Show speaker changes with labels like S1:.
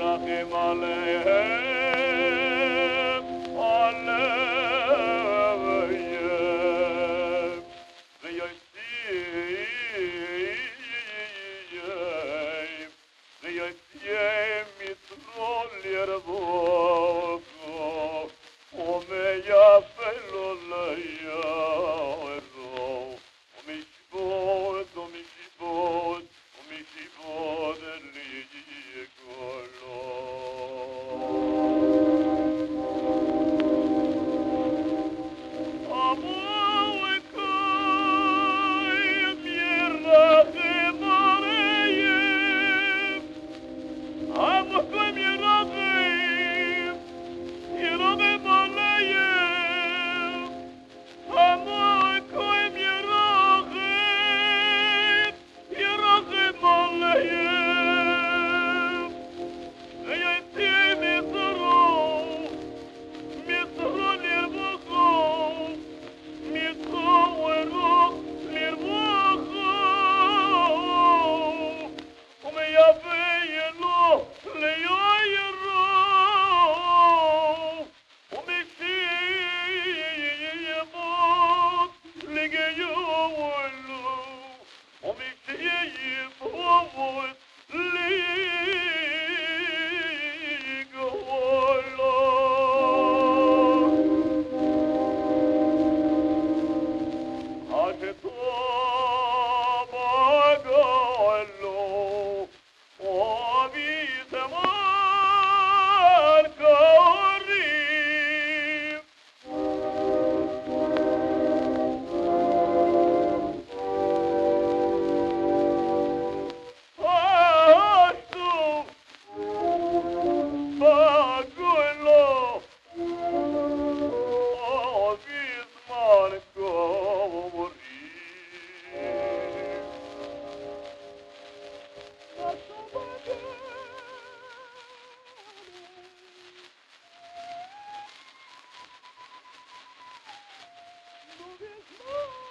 S1: Rahim Alayhi Bismarck,